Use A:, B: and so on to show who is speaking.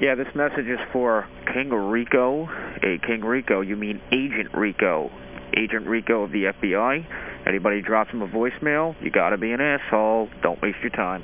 A: Yeah, this message is for King Rico. Hey, King Rico, you mean Agent Rico. Agent Rico of the FBI. Anybody drops him a voicemail, you gotta be an asshole. Don't waste your time.